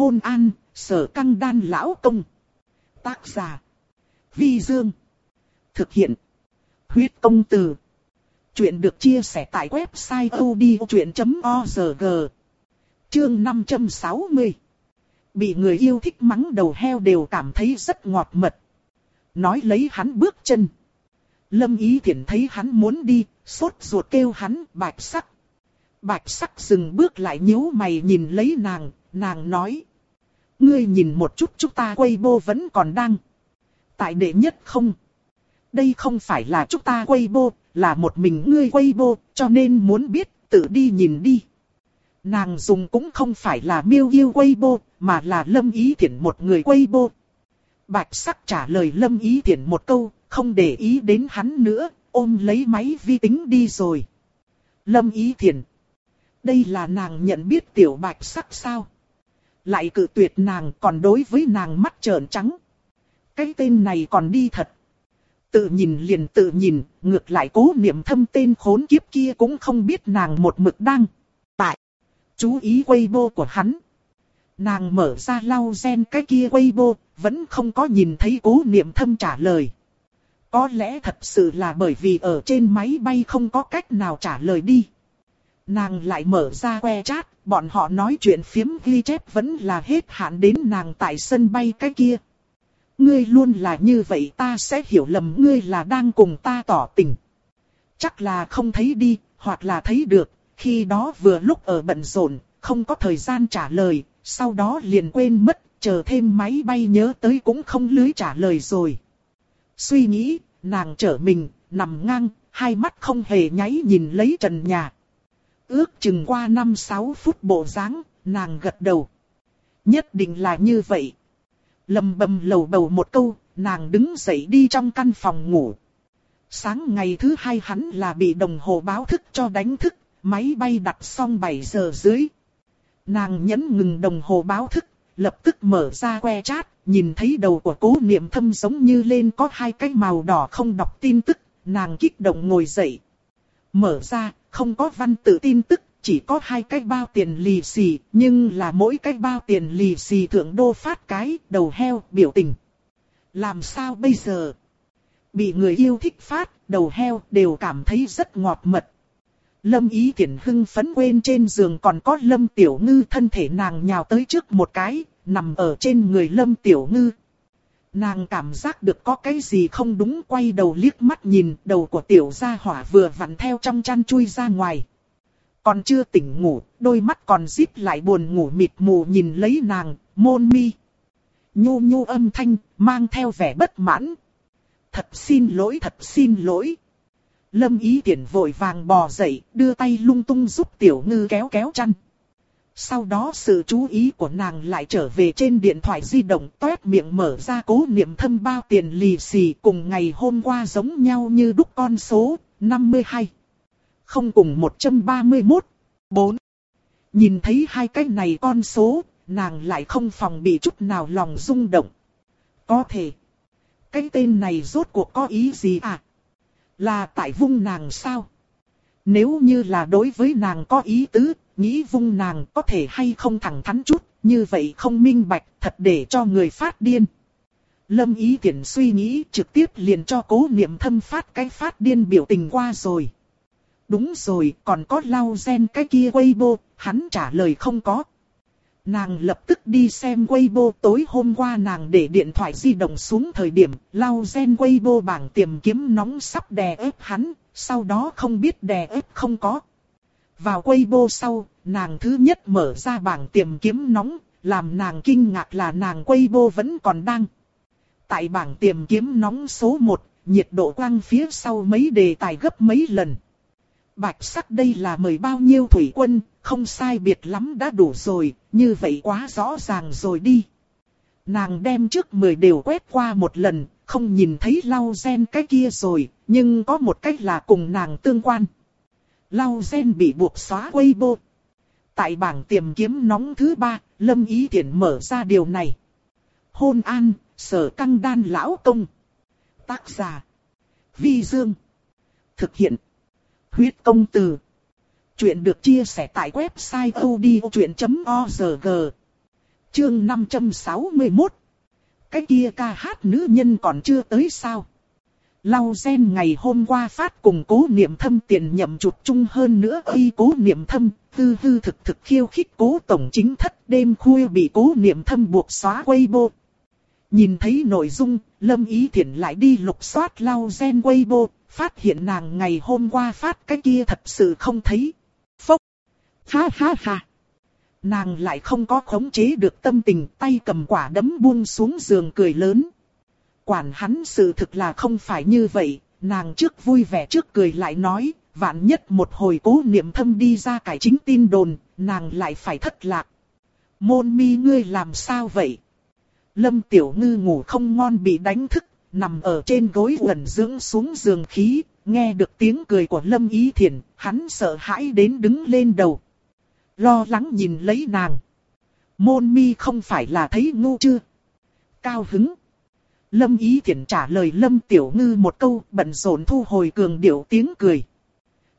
Hôn an, sở căng đan lão công. Tác giả. Vi Dương. Thực hiện. Huyết công từ. Chuyện được chia sẻ tại website odchuyện.org. Chương 560. Bị người yêu thích mắng đầu heo đều cảm thấy rất ngọt mật. Nói lấy hắn bước chân. Lâm Ý Thiển thấy hắn muốn đi, sốt ruột kêu hắn bạch sắc. Bạch sắc dừng bước lại nhíu mày nhìn lấy nàng, nàng nói. Ngươi nhìn một chút chúng ta quay bô vẫn còn đang. Tại đệ nhất không. Đây không phải là chúng ta quay bô, là một mình ngươi quay bô, cho nên muốn biết, tự đi nhìn đi. Nàng dùng cũng không phải là miêu yêu quay bô, mà là lâm ý thiện một người quay bô. Bạch sắc trả lời lâm ý thiện một câu, không để ý đến hắn nữa, ôm lấy máy vi tính đi rồi. Lâm ý thiện. Đây là nàng nhận biết tiểu bạch sắc sao? Lại cự tuyệt nàng còn đối với nàng mắt trợn trắng. Cái tên này còn đi thật. Tự nhìn liền tự nhìn, ngược lại cố niệm thâm tên khốn kiếp kia cũng không biết nàng một mực đang. Tại, chú ý Weibo của hắn. Nàng mở ra lau gen cái kia Weibo, vẫn không có nhìn thấy cố niệm thâm trả lời. Có lẽ thật sự là bởi vì ở trên máy bay không có cách nào trả lời đi. Nàng lại mở ra que chat, bọn họ nói chuyện phiếm ghi chép vẫn là hết hạn đến nàng tại sân bay cái kia. Ngươi luôn là như vậy ta sẽ hiểu lầm ngươi là đang cùng ta tỏ tình. Chắc là không thấy đi, hoặc là thấy được, khi đó vừa lúc ở bận rộn, không có thời gian trả lời, sau đó liền quên mất, chờ thêm máy bay nhớ tới cũng không lưới trả lời rồi. Suy nghĩ, nàng trở mình, nằm ngang, hai mắt không hề nháy nhìn lấy trần nhà. Ước chừng qua 5-6 phút bộ dáng, nàng gật đầu. Nhất định là như vậy. Lầm bầm lầu bầu một câu, nàng đứng dậy đi trong căn phòng ngủ. Sáng ngày thứ hai hắn là bị đồng hồ báo thức cho đánh thức, máy bay đặt xong 7 giờ dưới. Nàng nhấn ngừng đồng hồ báo thức, lập tức mở ra que chat, nhìn thấy đầu của cố niệm thâm giống như lên có hai cái màu đỏ không đọc tin tức, nàng kích động ngồi dậy. Mở ra, không có văn tự tin tức, chỉ có hai cái bao tiền lì xì, nhưng là mỗi cái bao tiền lì xì thượng đô phát cái, đầu heo, biểu tình. Làm sao bây giờ? Bị người yêu thích phát, đầu heo đều cảm thấy rất ngọt mật. Lâm ý tiện hưng phấn quên trên giường còn có lâm tiểu ngư thân thể nàng nhào tới trước một cái, nằm ở trên người lâm tiểu ngư. Nàng cảm giác được có cái gì không đúng quay đầu liếc mắt nhìn đầu của tiểu gia hỏa vừa vặn theo trong chăn chui ra ngoài. Còn chưa tỉnh ngủ, đôi mắt còn díp lại buồn ngủ mịt mù nhìn lấy nàng, môn mi. Nhu nhu âm thanh, mang theo vẻ bất mãn. Thật xin lỗi, thật xin lỗi. Lâm ý tiện vội vàng bò dậy, đưa tay lung tung giúp tiểu ngư kéo kéo chăn. Sau đó sự chú ý của nàng lại trở về trên điện thoại di động toét miệng mở ra cố niệm thâm bao tiền lì xì cùng ngày hôm qua giống nhau như đúc con số 52. Không cùng 131. 4. Nhìn thấy hai cái này con số, nàng lại không phòng bị chút nào lòng rung động. Có thể. Cái tên này rốt cuộc có ý gì à? Là tại vung nàng sao? Nếu như là đối với nàng có ý tứ, nghĩ vung nàng có thể hay không thẳng thắn chút, như vậy không minh bạch, thật để cho người phát điên. Lâm ý tiện suy nghĩ trực tiếp liền cho cố niệm thâm phát cái phát điên biểu tình qua rồi. Đúng rồi, còn có lau gen cái kia Weibo, hắn trả lời không có. Nàng lập tức đi xem Weibo tối hôm qua nàng để điện thoại di động xuống thời điểm, lau gen Weibo bảng tìm kiếm nóng sắp đè ép hắn, sau đó không biết đè ép không có. Vào Weibo sau, nàng thứ nhất mở ra bảng tìm kiếm nóng, làm nàng kinh ngạc là nàng Weibo vẫn còn đang. Tại bảng tìm kiếm nóng số 1, nhiệt độ quang phía sau mấy đề tài gấp mấy lần. Bạch sắc đây là mời bao nhiêu thủy quân, không sai biệt lắm đã đủ rồi, như vậy quá rõ ràng rồi đi. Nàng đem trước 10 đều quét qua một lần, không nhìn thấy lau gen cái kia rồi, nhưng có một cách là cùng nàng tương quan. Lau gen bị buộc xóa Weibo. Tại bảng tìm kiếm nóng thứ ba, Lâm Ý Thiển mở ra điều này. Hôn an, sở căng đan lão công. Tác giả. Vi Dương. Thực hiện. Huyết công từ. Chuyện được chia sẻ tại website odchuyện.org. Chương 561 Cái kia ca hát nữ nhân còn chưa tới sao? Lau gen ngày hôm qua phát cùng cố niệm thâm tiền nhậm chụp chung hơn nữa y cố niệm thâm, hư hư thực thực khiêu khích cố tổng chính thất đêm khuya bị cố niệm thâm buộc xóa Weibo. Nhìn thấy nội dung, Lâm Ý Thiển lại đi lục soát lau gen Weibo, phát hiện nàng ngày hôm qua phát cái kia thật sự không thấy. Ha ha ha! Nàng lại không có khống chế được tâm tình, tay cầm quả đấm buông xuống giường cười lớn. Quản hắn sự thực là không phải như vậy, nàng trước vui vẻ trước cười lại nói, vạn nhất một hồi cố niệm thâm đi ra cải chính tin đồn, nàng lại phải thất lạc. Môn mi ngươi làm sao vậy? Lâm Tiểu Ngư ngủ không ngon bị đánh thức, nằm ở trên gối gần dưỡng xuống giường khí, nghe được tiếng cười của Lâm Ý thiền, hắn sợ hãi đến đứng lên đầu. Lo lắng nhìn lấy nàng. Môn mi không phải là thấy ngu chưa? Cao hứng. Lâm Ý Thiển trả lời Lâm Tiểu Ngư một câu bận rộn thu hồi cường điệu tiếng cười.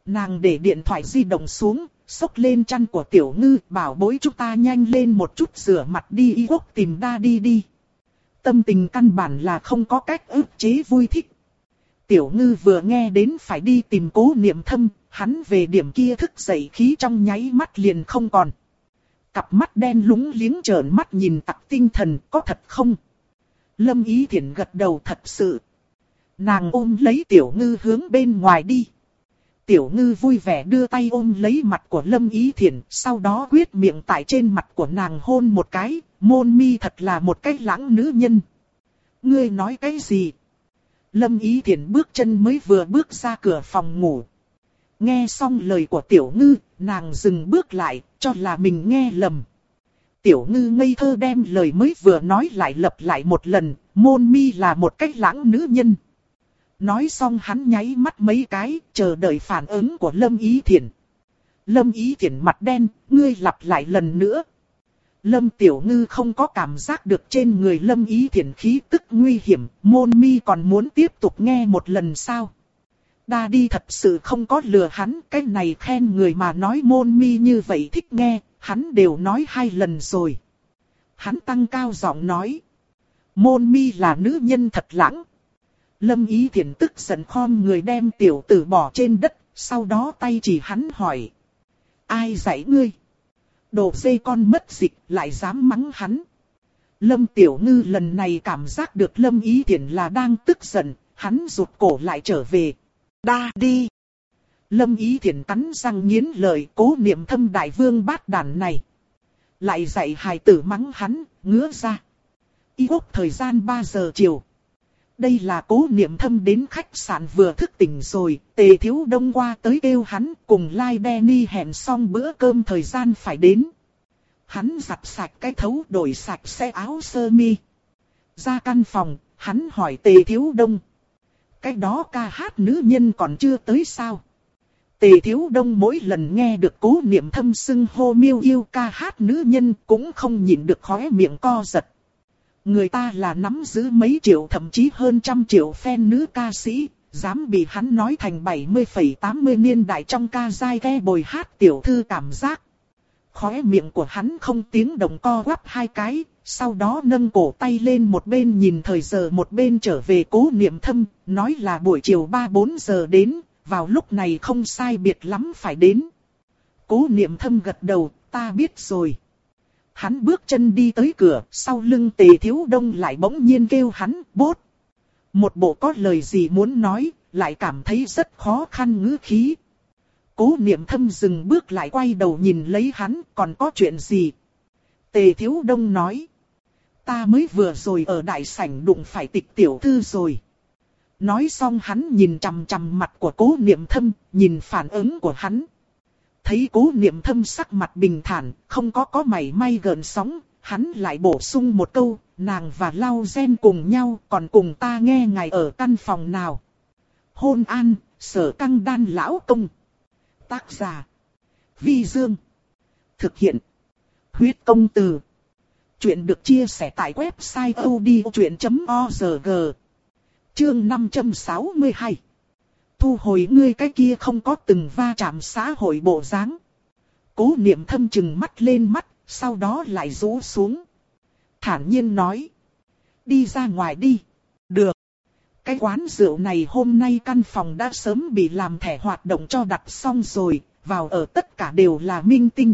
Nàng để điện thoại di động xuống, xốc lên chăn của Tiểu Ngư bảo bối chúng ta nhanh lên một chút rửa mặt đi y quốc tìm đa đi đi. Tâm tình căn bản là không có cách ức chế vui thích. Tiểu Ngư vừa nghe đến phải đi tìm cố niệm thâm, hắn về điểm kia thức dậy khí trong nháy mắt liền không còn. Cặp mắt đen lúng liếng trợn mắt nhìn tặc tinh thần có thật không? Lâm Ý thiện gật đầu thật sự. Nàng ôm lấy Tiểu Ngư hướng bên ngoài đi. Tiểu Ngư vui vẻ đưa tay ôm lấy mặt của Lâm Ý Thiển, sau đó quyết miệng tại trên mặt của nàng hôn một cái, môn mi thật là một cái lãng nữ nhân. Ngươi nói cái gì? Lâm Ý Thiển bước chân mới vừa bước ra cửa phòng ngủ. Nghe xong lời của Tiểu Ngư, nàng dừng bước lại, cho là mình nghe lầm. Tiểu ngư ngây thơ đem lời mới vừa nói lại lặp lại một lần, môn mi là một cách lãng nữ nhân. Nói xong hắn nháy mắt mấy cái, chờ đợi phản ứng của Lâm Ý Thiển. Lâm Ý Thiển mặt đen, ngươi lặp lại lần nữa. Lâm Tiểu Ngư không có cảm giác được trên người Lâm Ý Thiển khí tức nguy hiểm, môn mi còn muốn tiếp tục nghe một lần sao? Đa đi thật sự không có lừa hắn, cái này khen người mà nói môn mi như vậy thích nghe, hắn đều nói hai lần rồi. Hắn tăng cao giọng nói. Môn mi là nữ nhân thật lãng. Lâm ý thiển tức giận khom người đem tiểu tử bỏ trên đất, sau đó tay chỉ hắn hỏi. Ai dạy ngươi? Đồ dây con mất dịch lại dám mắng hắn. Lâm tiểu ngư lần này cảm giác được lâm ý thiện là đang tức giận, hắn rụt cổ lại trở về. Đa đi! Lâm Ý Thiển cắn răng nghiến lời cố niệm thâm đại vương bát đàn này. Lại dạy hài tử mắng hắn, ngứa ra. Y quốc thời gian 3 giờ chiều. Đây là cố niệm thâm đến khách sạn vừa thức tỉnh rồi, tề thiếu đông qua tới kêu hắn cùng Lai like Danny hẹn xong bữa cơm thời gian phải đến. Hắn giặt sạch cái thấu đổi sạch xe áo sơ mi. Ra căn phòng, hắn hỏi tề thiếu đông. Cái đó ca hát nữ nhân còn chưa tới sao? Tề Thiếu Đông mỗi lần nghe được cố niệm thâm xưng hô miêu yêu ca hát nữ nhân cũng không nhịn được khóe miệng co giật. Người ta là nắm giữ mấy triệu thậm chí hơn trăm triệu fan nữ ca sĩ, dám bị hắn nói thành 70,80 niên đại trong ca dai ghe bồi hát tiểu thư cảm giác. Khóe miệng của hắn không tiếng động co quắp hai cái, sau đó nâng cổ tay lên một bên nhìn thời giờ một bên trở về cố niệm thâm, nói là buổi chiều 3-4 giờ đến, vào lúc này không sai biệt lắm phải đến. Cố niệm thâm gật đầu, ta biết rồi. Hắn bước chân đi tới cửa, sau lưng tề thiếu đông lại bỗng nhiên kêu hắn, bốt. Một bộ có lời gì muốn nói, lại cảm thấy rất khó khăn ngữ khí. Cố niệm thâm dừng bước lại quay đầu nhìn lấy hắn, còn có chuyện gì? Tề thiếu đông nói. Ta mới vừa rồi ở đại sảnh đụng phải tịch tiểu thư rồi. Nói xong hắn nhìn chằm chằm mặt của cố niệm thâm, nhìn phản ứng của hắn. Thấy cố niệm thâm sắc mặt bình thản, không có có mảy may gợn sóng, hắn lại bổ sung một câu, nàng và Lau Gen cùng nhau còn cùng ta nghe ngài ở căn phòng nào. Hôn an, sở căng đan lão công. Tác giả. Vi Dương. Thực hiện. Huyết công từ. Chuyện được chia sẻ tại website odchuyện.org. Chương 562 Thu hồi ngươi cái kia không có từng va chạm xã hội bộ dáng. Cố niệm thâm chừng mắt lên mắt, sau đó lại rũ xuống. thản nhiên nói. Đi ra ngoài đi. Được. Cái quán rượu này hôm nay căn phòng đã sớm bị làm thẻ hoạt động cho đặt xong rồi, vào ở tất cả đều là minh tinh.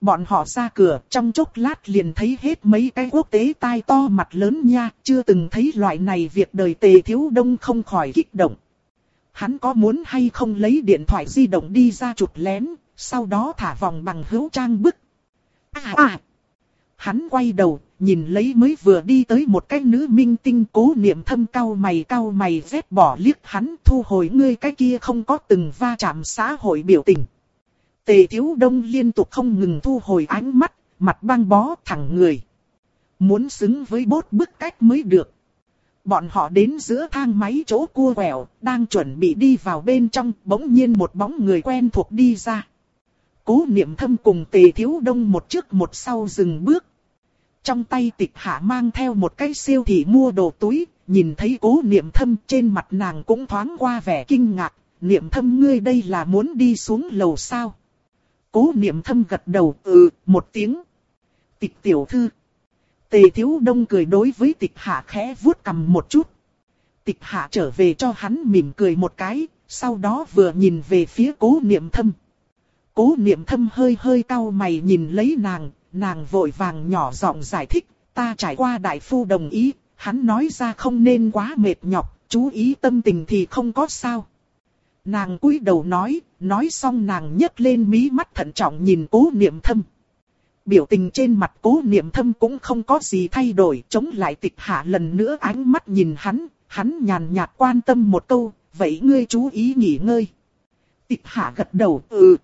Bọn họ ra cửa trong chốc lát liền thấy hết mấy cái quốc tế tai to mặt lớn nha, chưa từng thấy loại này việc đời tề thiếu đông không khỏi kích động. Hắn có muốn hay không lấy điện thoại di động đi ra chụp lén, sau đó thả vòng bằng hữu trang bức. À à! Hắn quay đầu, nhìn lấy mới vừa đi tới một cái nữ minh tinh cố niệm thâm cao mày cao mày dép bỏ liếc hắn thu hồi ngươi cái kia không có từng va chạm xã hội biểu tình. Tề thiếu đông liên tục không ngừng thu hồi ánh mắt, mặt băng bó thẳng người. Muốn xứng với bốt bức cách mới được. Bọn họ đến giữa thang máy chỗ cua quẹo, đang chuẩn bị đi vào bên trong, bỗng nhiên một bóng người quen thuộc đi ra. Cố niệm thâm cùng tề thiếu đông một trước một sau dừng bước. Trong tay tịch hạ mang theo một cái siêu thị mua đồ túi, nhìn thấy cố niệm thâm trên mặt nàng cũng thoáng qua vẻ kinh ngạc. Niệm thâm ngươi đây là muốn đi xuống lầu sao? Cố niệm thâm gật đầu, ừ, một tiếng. Tịch tiểu thư. Tề thiếu đông cười đối với tịch hạ khẽ vuốt cầm một chút. Tịch hạ trở về cho hắn mỉm cười một cái, sau đó vừa nhìn về phía cố niệm thâm. Cố niệm thâm hơi hơi cau mày nhìn lấy nàng, nàng vội vàng nhỏ giọng giải thích, ta trải qua đại phu đồng ý, hắn nói ra không nên quá mệt nhọc, chú ý tâm tình thì không có sao. Nàng cúi đầu nói, nói xong nàng nhấc lên mí mắt thận trọng nhìn cố niệm thâm. Biểu tình trên mặt cố niệm thâm cũng không có gì thay đổi, chống lại tịch hạ lần nữa ánh mắt nhìn hắn, hắn nhàn nhạt quan tâm một câu, vậy ngươi chú ý nghỉ ngơi. Tịch hạ gật đầu, ừ.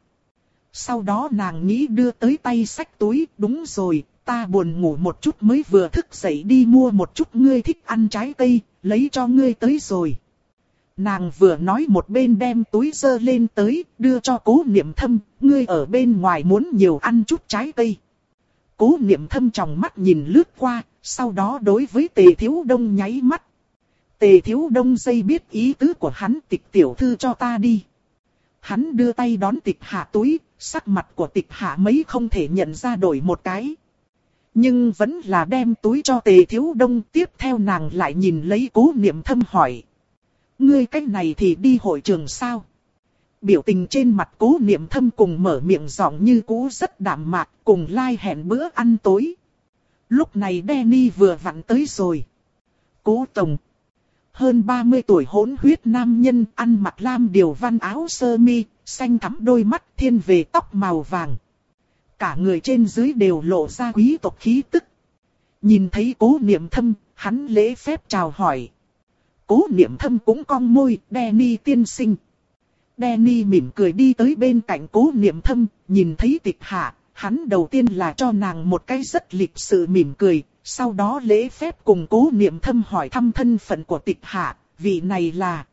Sau đó nàng nghĩ đưa tới tay sách túi, đúng rồi, ta buồn ngủ một chút mới vừa thức dậy đi mua một chút ngươi thích ăn trái cây, lấy cho ngươi tới rồi. Nàng vừa nói một bên đem túi dơ lên tới, đưa cho cố niệm thâm, ngươi ở bên ngoài muốn nhiều ăn chút trái cây. Cố niệm thâm trong mắt nhìn lướt qua, sau đó đối với tề thiếu đông nháy mắt. Tề thiếu đông dây biết ý tứ của hắn tịch tiểu thư cho ta đi. Hắn đưa tay đón tịch hạ túi, sắc mặt của tịch hạ mấy không thể nhận ra đổi một cái. Nhưng vẫn là đem túi cho tề thiếu đông tiếp theo nàng lại nhìn lấy cố niệm thâm hỏi. Ngươi cách này thì đi hội trường sao? Biểu tình trên mặt cố niệm thâm cùng mở miệng giọng như cũ rất đạm mạc cùng lai like hẹn bữa ăn tối. Lúc này Danny vừa vặn tới rồi. Cố Tổng. Hơn 30 tuổi hỗn huyết nam nhân ăn mặc lam điều văn áo sơ mi, xanh thắm đôi mắt thiên về tóc màu vàng. Cả người trên dưới đều lộ ra quý tộc khí tức. Nhìn thấy cố niệm thâm, hắn lễ phép chào hỏi. Cố niệm thâm cũng cong môi, Danny tiên sinh. Danny mỉm cười đi tới bên cạnh cố niệm thâm, nhìn thấy tịch hạ, hắn đầu tiên là cho nàng một cái rất lịch sự mỉm cười, sau đó lễ phép cùng cố niệm thâm hỏi thăm thân phận của tịch hạ, vị này là...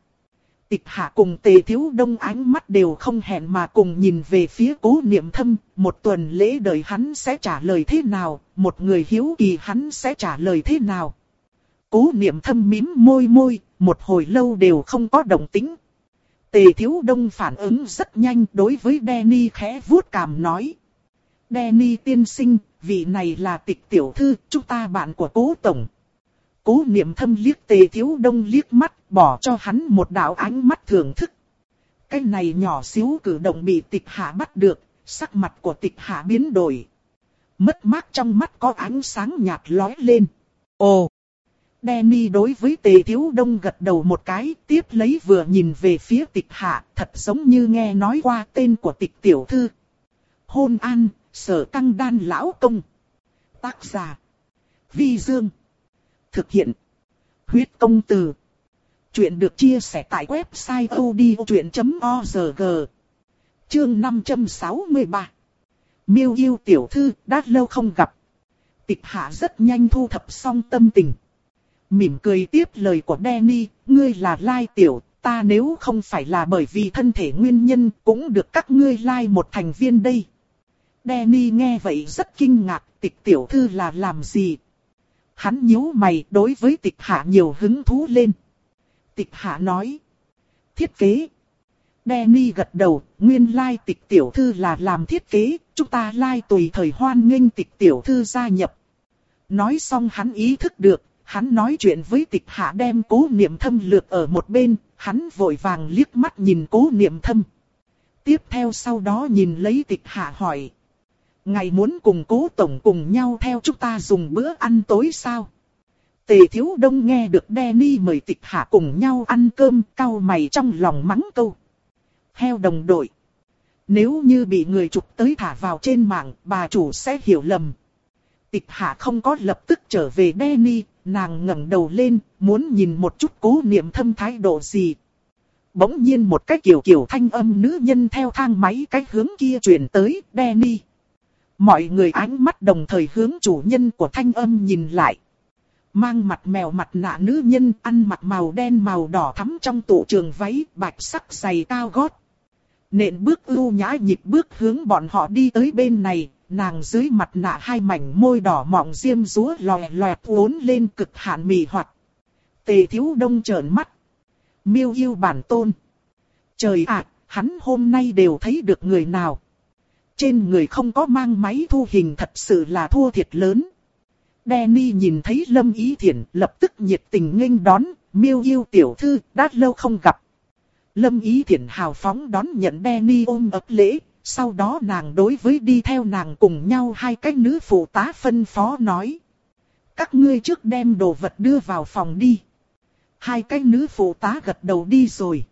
Tịch hạ cùng tề thiếu đông ánh mắt đều không hẹn mà cùng nhìn về phía cố niệm thâm, một tuần lễ đời hắn sẽ trả lời thế nào, một người hiếu kỳ hắn sẽ trả lời thế nào. Cố niệm thâm mím môi môi, một hồi lâu đều không có động tính. Tề thiếu đông phản ứng rất nhanh đối với Danny khẽ vuốt cằm nói. Danny tiên sinh, vị này là tịch tiểu thư, chúng ta bạn của cố tổng. Cố niệm thâm liếc tề thiếu đông liếc mắt, bỏ cho hắn một đạo ánh mắt thưởng thức. Cái này nhỏ xíu cử động bị tịch hạ bắt được, sắc mặt của tịch hạ biến đổi. Mất mát trong mắt có ánh sáng nhạt lói lên. Ồ! Danny đối với tề thiếu đông gật đầu một cái, tiếp lấy vừa nhìn về phía tịch hạ, thật giống như nghe nói qua tên của tịch tiểu thư. Hôn an, sở căng đan lão công. Tác giả. Vi Dương. Thực hiện. Huyết công từ. Chuyện được chia sẻ tại website odchuyện.org. Chương 563. Miêu yêu tiểu thư, đã lâu không gặp. Tịch hạ rất nhanh thu thập xong tâm tình. Mỉm cười tiếp lời của Danny, ngươi là lai tiểu, ta nếu không phải là bởi vì thân thể nguyên nhân cũng được các ngươi lai một thành viên đây. Danny nghe vậy rất kinh ngạc, tịch tiểu thư là làm gì? Hắn nhíu mày đối với tịch hạ nhiều hứng thú lên. Tịch hạ nói. Thiết kế. Danny gật đầu, nguyên lai tịch tiểu thư là làm thiết kế, chúng ta lai tùy thời hoan nghênh tịch tiểu thư gia nhập. Nói xong hắn ý thức được, hắn nói chuyện với tịch hạ đem cố niệm thâm lược ở một bên, hắn vội vàng liếc mắt nhìn cố niệm thâm. Tiếp theo sau đó nhìn lấy tịch hạ hỏi. Ngài muốn cùng cố tổng cùng nhau theo chúng ta dùng bữa ăn tối sao? Tề thiếu đông nghe được Danny mời tịch hạ cùng nhau ăn cơm, cau mày trong lòng mắng câu. Heo đồng đội. Nếu như bị người chụp tới thả vào trên mạng, bà chủ sẽ hiểu lầm. Tịch hạ không có lập tức trở về Danny, nàng ngẩng đầu lên, muốn nhìn một chút cố niệm thâm thái độ gì. Bỗng nhiên một cái kiểu kiểu thanh âm nữ nhân theo thang máy cái hướng kia chuyển tới, Danny. Mọi người ánh mắt đồng thời hướng chủ nhân của thanh âm nhìn lại. Mang mặt mèo mặt nạ nữ nhân ăn mặc màu đen màu đỏ thắm trong tủ trường váy bạch sắc giày cao gót. Nện bước ưu nhã nhịp bước hướng bọn họ đi tới bên này, nàng dưới mặt nạ hai mảnh môi đỏ mọng diêm rúa lòe loẹt uốn lên cực hạn mì hoạt. Tề thiếu đông trợn mắt. Miêu yêu bản tôn. Trời ạ, hắn hôm nay đều thấy được người nào. Trên người không có mang máy thu hình thật sự là thua thiệt lớn. Danny nhìn thấy Lâm Ý Thiển lập tức nhiệt tình nghênh đón, miêu yêu tiểu thư, đã lâu không gặp. Lâm Ý Thiển hào phóng đón nhận Danny ôm ấp lễ, sau đó nàng đối với đi theo nàng cùng nhau hai cái nữ phụ tá phân phó nói. Các ngươi trước đem đồ vật đưa vào phòng đi. Hai cái nữ phụ tá gật đầu đi rồi.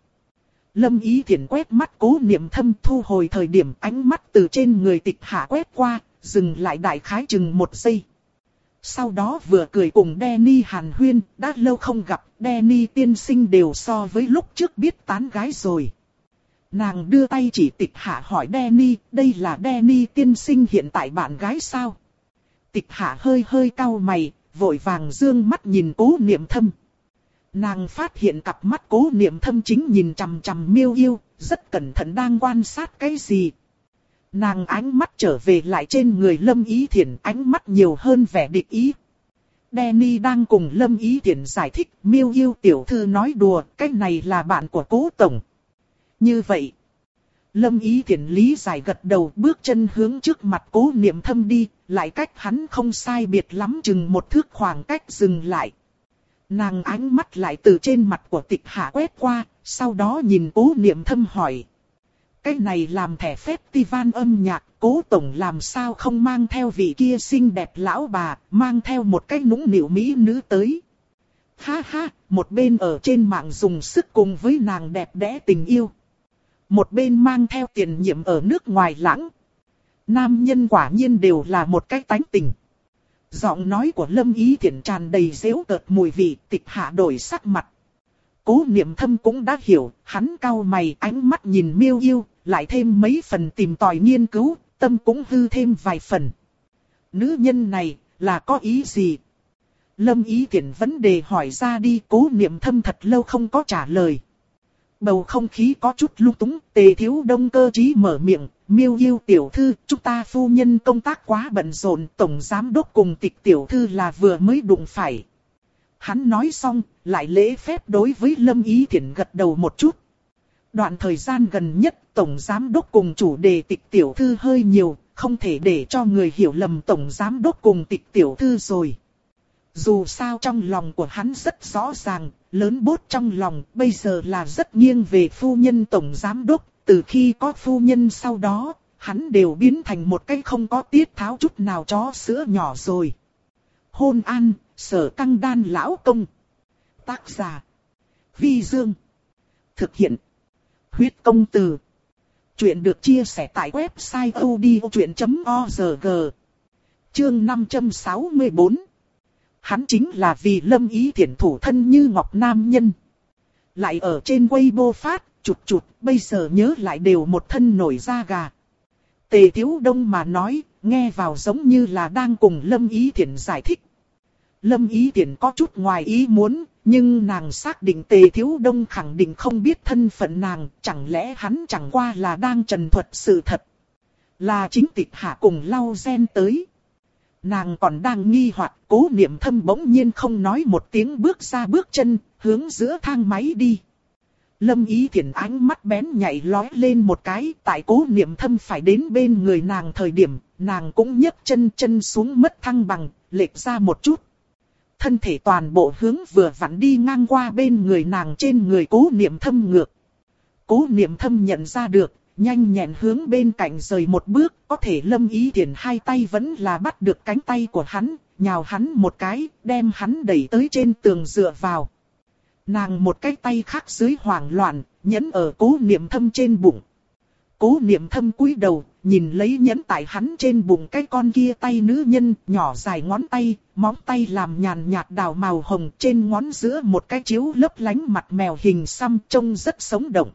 Lâm Ý thiện quét mắt cố niệm thâm thu hồi thời điểm ánh mắt từ trên người tịch hạ quét qua, dừng lại đại khái chừng một giây. Sau đó vừa cười cùng Danny hàn huyên, đã lâu không gặp, Danny tiên sinh đều so với lúc trước biết tán gái rồi. Nàng đưa tay chỉ tịch hạ hỏi Danny, đây là Danny tiên sinh hiện tại bạn gái sao? Tịch hạ hơi hơi cau mày, vội vàng dương mắt nhìn cố niệm thâm. Nàng phát hiện cặp mắt cố niệm thâm chính nhìn chằm chằm miêu yêu, rất cẩn thận đang quan sát cái gì. Nàng ánh mắt trở về lại trên người Lâm Ý Thiển ánh mắt nhiều hơn vẻ địch ý. Danny đang cùng Lâm Ý Thiển giải thích miêu yêu tiểu thư nói đùa, cái này là bạn của cố tổng. Như vậy, Lâm Ý Thiển lý giải gật đầu bước chân hướng trước mặt cố niệm thâm đi, lại cách hắn không sai biệt lắm chừng một thước khoảng cách dừng lại. Nàng ánh mắt lại từ trên mặt của tịch hạ quét qua, sau đó nhìn cố niệm thâm hỏi. Cái này làm thẻ festival âm nhạc, cố tổng làm sao không mang theo vị kia xinh đẹp lão bà, mang theo một cái nũng nịu mỹ nữ tới. Ha ha, một bên ở trên mạng dùng sức cùng với nàng đẹp đẽ tình yêu. Một bên mang theo tiền nhiệm ở nước ngoài lãng. Nam nhân quả nhiên đều là một cái tánh tình. Giọng nói của Lâm Ý Thiển tràn đầy dễu cợt mùi vị tịch hạ đổi sắc mặt. Cố niệm thâm cũng đã hiểu, hắn cau mày ánh mắt nhìn miêu yêu, lại thêm mấy phần tìm tòi nghiên cứu, tâm cũng hư thêm vài phần. Nữ nhân này, là có ý gì? Lâm ý thiển vấn đề hỏi ra đi cố niệm thâm thật lâu không có trả lời. Bầu không khí có chút lung túng, tề thiếu đông cơ trí mở miệng, miêu yêu tiểu thư, chúng ta phu nhân công tác quá bận rộn, tổng giám đốc cùng tịch tiểu thư là vừa mới đụng phải. Hắn nói xong, lại lễ phép đối với Lâm Ý Thiển gật đầu một chút. Đoạn thời gian gần nhất, Tổng Giám Đốc cùng chủ đề tịch tiểu thư hơi nhiều, không thể để cho người hiểu lầm Tổng Giám Đốc cùng tịch tiểu thư rồi. Dù sao trong lòng của hắn rất rõ ràng, lớn bốt trong lòng, bây giờ là rất nghiêng về phu nhân Tổng Giám Đốc, từ khi có phu nhân sau đó, hắn đều biến thành một cái không có tiết tháo chút nào chó sữa nhỏ rồi. Hôn an, sở căng đan lão công. Tác giả. Vi Dương. Thực hiện. Huyết công từ. Chuyện được chia sẻ tại website odchuyện.org. Chương 564. Hắn chính là vì lâm ý thiện thủ thân như ngọc nam nhân. Lại ở trên quay bô phát, chụt chụt, bây giờ nhớ lại đều một thân nổi da gà. Tề Tiếu Đông mà nói, nghe vào giống như là đang cùng Lâm Ý Thiển giải thích. Lâm Ý Thiển có chút ngoài ý muốn, nhưng nàng xác định Tề Thiếu Đông khẳng định không biết thân phận nàng, chẳng lẽ hắn chẳng qua là đang trần thuật sự thật. Là chính tịch hạ cùng lau gen tới. Nàng còn đang nghi hoặc cố niệm thâm bỗng nhiên không nói một tiếng bước ra bước chân, hướng giữa thang máy đi. Lâm ý thiện ánh mắt bén nhảy lói lên một cái, tại cố niệm thâm phải đến bên người nàng thời điểm, nàng cũng nhấc chân chân xuống mất thăng bằng, lệch ra một chút. Thân thể toàn bộ hướng vừa vặn đi ngang qua bên người nàng trên người cố niệm thâm ngược. Cố niệm thâm nhận ra được, nhanh nhẹn hướng bên cạnh rời một bước, có thể lâm ý thiền hai tay vẫn là bắt được cánh tay của hắn, nhào hắn một cái, đem hắn đẩy tới trên tường dựa vào. Nàng một cái tay khác dưới hoảng loạn, nhẫn ở cố niệm thâm trên bụng. Cố niệm thâm cúi đầu, nhìn lấy nhẫn tại hắn trên bụng cái con kia tay nữ nhân, nhỏ dài ngón tay, móng tay làm nhàn nhạt đào màu hồng trên ngón giữa một cái chiếu lấp lánh mặt mèo hình xăm trông rất sống động.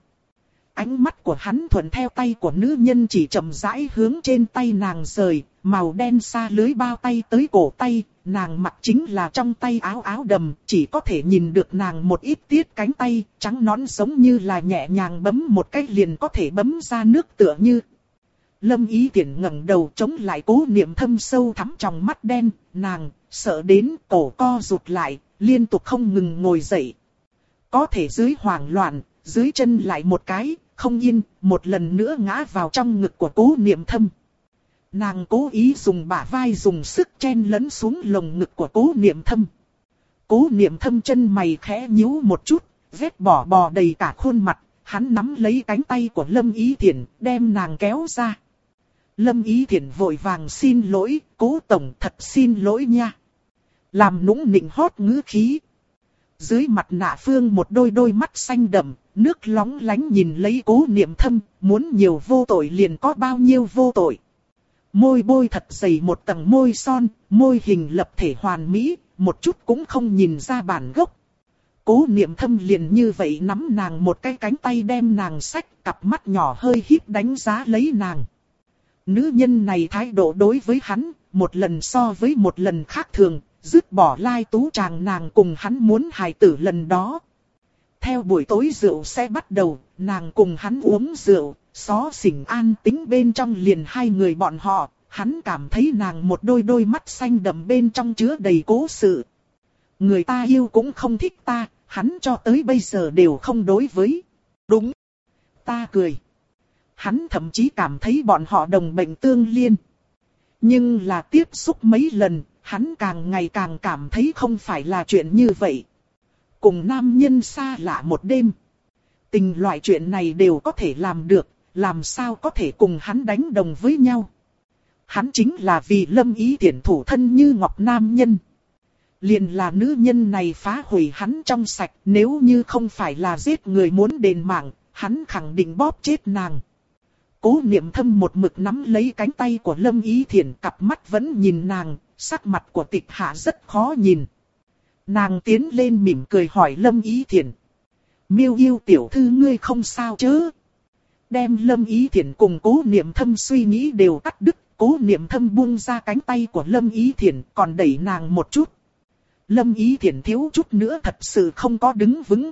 Ánh mắt của hắn thuận theo tay của nữ nhân chỉ chậm rãi hướng trên tay nàng rời, màu đen xa lưới bao tay tới cổ tay, nàng mặc chính là trong tay áo áo đầm, chỉ có thể nhìn được nàng một ít tiết cánh tay, trắng nón giống như là nhẹ nhàng bấm một cách liền có thể bấm ra nước tựa như. Lâm ý tiện ngẩng đầu chống lại cố niệm thâm sâu thắm trong mắt đen, nàng, sợ đến cổ co rụt lại, liên tục không ngừng ngồi dậy. Có thể dưới hoảng loạn, dưới chân lại một cái, không yên, một lần nữa ngã vào trong ngực của cố niệm thâm. Nàng cố ý dùng bả vai dùng sức chen lấn xuống lồng ngực của cố niệm thâm. Cố niệm thâm chân mày khẽ nhíu một chút, vết bỏ bò đầy cả khuôn mặt, hắn nắm lấy cánh tay của Lâm Ý Thiển, đem nàng kéo ra. Lâm Ý Thiển vội vàng xin lỗi, cố tổng thật xin lỗi nha. Làm nũng nịnh hót ngữ khí. Dưới mặt nạ phương một đôi đôi mắt xanh đậm, nước lóng lánh nhìn lấy cố niệm thâm, muốn nhiều vô tội liền có bao nhiêu vô tội. Môi bôi thật dày một tầng môi son, môi hình lập thể hoàn mỹ, một chút cũng không nhìn ra bản gốc. Cố niệm thâm liền như vậy nắm nàng một cái cánh tay đem nàng sách, cặp mắt nhỏ hơi híp đánh giá lấy nàng. Nữ nhân này thái độ đối với hắn, một lần so với một lần khác thường, dứt bỏ lai tú chàng nàng cùng hắn muốn hài tử lần đó. Theo buổi tối rượu sẽ bắt đầu, nàng cùng hắn uống rượu, xó xỉnh an tính bên trong liền hai người bọn họ, hắn cảm thấy nàng một đôi đôi mắt xanh đậm bên trong chứa đầy cố sự. Người ta yêu cũng không thích ta, hắn cho tới bây giờ đều không đối với. Đúng. Ta cười. Hắn thậm chí cảm thấy bọn họ đồng bệnh tương liên. Nhưng là tiếp xúc mấy lần, hắn càng ngày càng cảm thấy không phải là chuyện như vậy. Cùng nam nhân xa lạ một đêm. Tình loại chuyện này đều có thể làm được, làm sao có thể cùng hắn đánh đồng với nhau. Hắn chính là vì lâm ý tiện thủ thân như ngọc nam nhân. Liền là nữ nhân này phá hủy hắn trong sạch, nếu như không phải là giết người muốn đền mạng, hắn khẳng định bóp chết nàng. Cố niệm thâm một mực nắm lấy cánh tay của Lâm Ý Thiển cặp mắt vẫn nhìn nàng, sắc mặt của tịch hạ rất khó nhìn. Nàng tiến lên mỉm cười hỏi Lâm Ý Thiển. Miêu yêu tiểu thư ngươi không sao chứ? Đem Lâm Ý Thiển cùng cố niệm thâm suy nghĩ đều cắt đứt, cố niệm thâm buông ra cánh tay của Lâm Ý Thiển còn đẩy nàng một chút. Lâm Ý Thiển thiếu chút nữa thật sự không có đứng vững.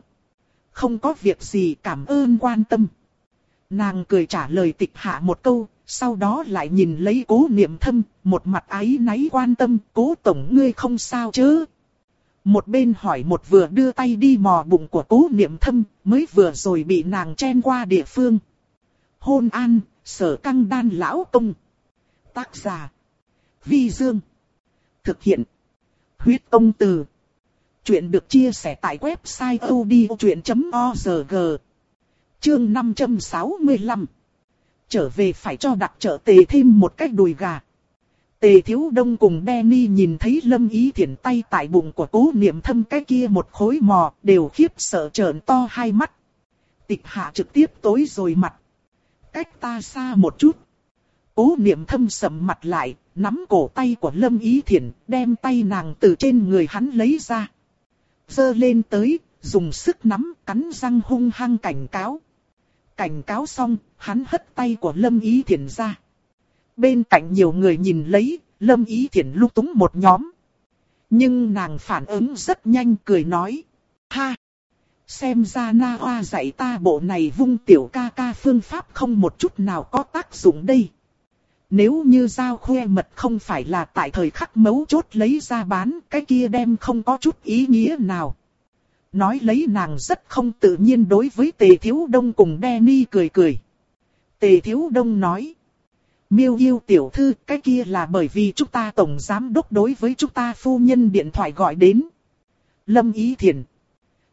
Không có việc gì cảm ơn quan tâm. Nàng cười trả lời tịch hạ một câu, sau đó lại nhìn lấy cố niệm thâm, một mặt ái náy quan tâm, cố tổng ngươi không sao chứ. Một bên hỏi một vừa đưa tay đi mò bụng của cố niệm thâm, mới vừa rồi bị nàng chen qua địa phương. Hôn an, sở căng đan lão công. Tác giả. Vi Dương. Thực hiện. Huyết công từ. Chuyện được chia sẻ tại website odchuyện.org. Chương 565. Trở về phải cho đặc trợ tề thêm một cách đùi gà. Tề Thiếu Đông cùng Benny nhìn thấy Lâm Ý Thiển tay tại bụng của cố niệm thâm cái kia một khối mò, đều khiếp sợ trợn to hai mắt. Tịch hạ trực tiếp tối rồi mặt. Cách ta xa một chút. Cố niệm thâm sầm mặt lại, nắm cổ tay của Lâm Ý Thiển, đem tay nàng từ trên người hắn lấy ra. Dơ lên tới, dùng sức nắm, cắn răng hung hăng cảnh cáo. Cảnh cáo xong, hắn hất tay của Lâm Ý Thiển ra. Bên cạnh nhiều người nhìn lấy, Lâm Ý Thiển lúc túng một nhóm. Nhưng nàng phản ứng rất nhanh cười nói. Ha! Xem ra na hoa dạy ta bộ này vung tiểu ca ca phương pháp không một chút nào có tác dụng đây. Nếu như giao khoe mật không phải là tại thời khắc mấu chốt lấy ra bán, cái kia đem không có chút ý nghĩa nào. Nói lấy nàng rất không tự nhiên đối với tề thiếu đông cùng Danny cười cười. Tề thiếu đông nói. Miêu yêu tiểu thư, cái kia là bởi vì chúng ta tổng giám đốc đối với chúng ta phu nhân điện thoại gọi đến. Lâm Ý Thiền.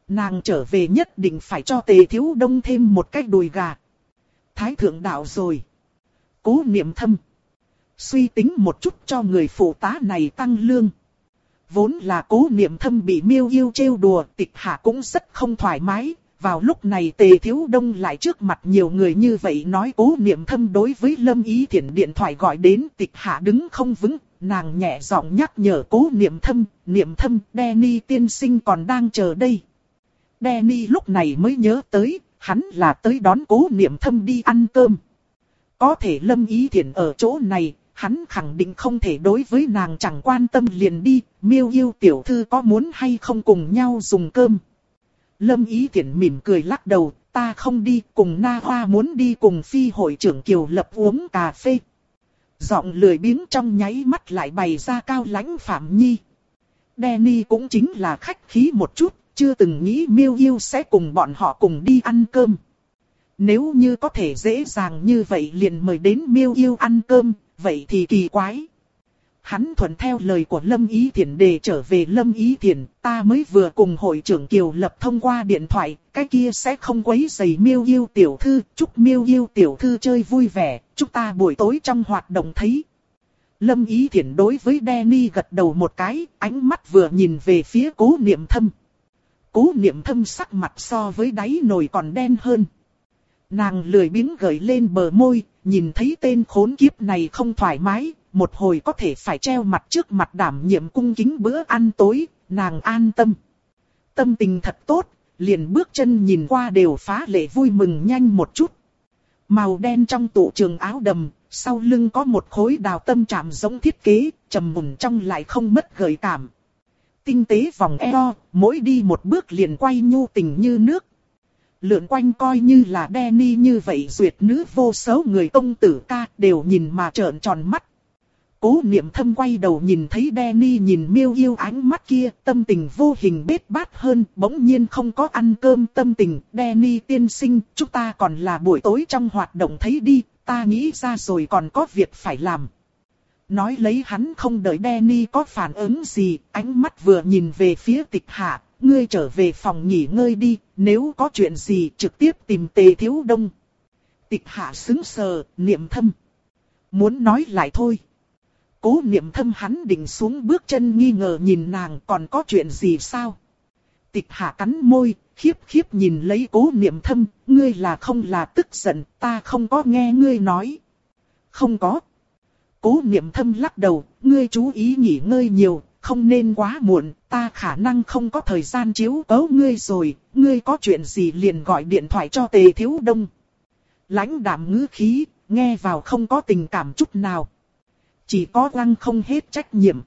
Nàng trở về nhất định phải cho tề thiếu đông thêm một cái đùi gà. Thái thượng đạo rồi. Cố niệm thâm. Suy tính một chút cho người phụ tá này tăng lương. Vốn là cố niệm thâm bị miêu yêu trêu đùa, tịch hạ cũng rất không thoải mái. Vào lúc này tề thiếu đông lại trước mặt nhiều người như vậy nói cố niệm thâm đối với lâm ý thiện điện thoại gọi đến tịch hạ đứng không vững. Nàng nhẹ giọng nhắc nhở cố niệm thâm, niệm thâm, Danny tiên sinh còn đang chờ đây. Danny lúc này mới nhớ tới, hắn là tới đón cố niệm thâm đi ăn cơm. Có thể lâm ý thiện ở chỗ này, hắn khẳng định không thể đối với nàng chẳng quan tâm liền đi, miêu yêu tiểu thư có muốn hay không cùng nhau dùng cơm. Lâm ý Thiển mỉm cười lắc đầu, ta không đi, cùng na hoa muốn đi cùng phi hội trưởng kiều lập uống cà phê. Giọng lười biếng trong nháy mắt lại bày ra cao lãnh phạm nhi. Danny cũng chính là khách khí một chút, chưa từng nghĩ miêu yêu sẽ cùng bọn họ cùng đi ăn cơm. Nếu như có thể dễ dàng như vậy liền mời đến miêu yêu ăn cơm, vậy thì kỳ quái. Hắn thuận theo lời của Lâm Ý Thiển để trở về Lâm Ý Thiển, ta mới vừa cùng hội trưởng Kiều Lập thông qua điện thoại, cái kia sẽ không quấy giày miêu yêu tiểu thư, chúc miêu yêu tiểu thư chơi vui vẻ, chúc ta buổi tối trong hoạt động thấy. Lâm Ý Thiển đối với Danny gật đầu một cái, ánh mắt vừa nhìn về phía cố niệm thâm. Cố niệm thâm sắc mặt so với đáy nồi còn đen hơn. Nàng lười biếng gởi lên bờ môi, nhìn thấy tên khốn kiếp này không thoải mái, một hồi có thể phải treo mặt trước mặt đảm nhiệm cung kính bữa ăn tối, nàng an tâm. Tâm tình thật tốt, liền bước chân nhìn qua đều phá lệ vui mừng nhanh một chút. Màu đen trong tủ trường áo đầm, sau lưng có một khối đào tâm chạm giống thiết kế, trầm mùn trong lại không mất gợi cảm. Tinh tế vòng eo, mỗi đi một bước liền quay nhu tình như nước, lượn quanh coi như là Danny như vậy duyệt nữ vô số người công tử ca đều nhìn mà trợn tròn mắt. Cố niệm thâm quay đầu nhìn thấy Danny nhìn miêu yêu ánh mắt kia, tâm tình vô hình bết bát hơn, bỗng nhiên không có ăn cơm tâm tình, Danny tiên sinh, chúng ta còn là buổi tối trong hoạt động thấy đi, ta nghĩ ra rồi còn có việc phải làm. Nói lấy hắn không đợi Danny có phản ứng gì, ánh mắt vừa nhìn về phía tịch hạ, ngươi trở về phòng nghỉ ngơi đi, nếu có chuyện gì trực tiếp tìm tề thiếu đông. Tịch hạ xứng sờ, niệm thâm. Muốn nói lại thôi. Cố niệm thâm hắn định xuống bước chân nghi ngờ nhìn nàng còn có chuyện gì sao. Tịch hạ cắn môi, khiếp khiếp nhìn lấy cố niệm thâm, ngươi là không là tức giận, ta không có nghe ngươi nói. Không có. Cố niệm thâm lắc đầu, ngươi chú ý nghỉ ngơi nhiều, không nên quá muộn, ta khả năng không có thời gian chiếu cố ngươi rồi, ngươi có chuyện gì liền gọi điện thoại cho tề thiếu đông. Lãnh đạm ngữ khí, nghe vào không có tình cảm chút nào. Chỉ có lăng không hết trách nhiệm.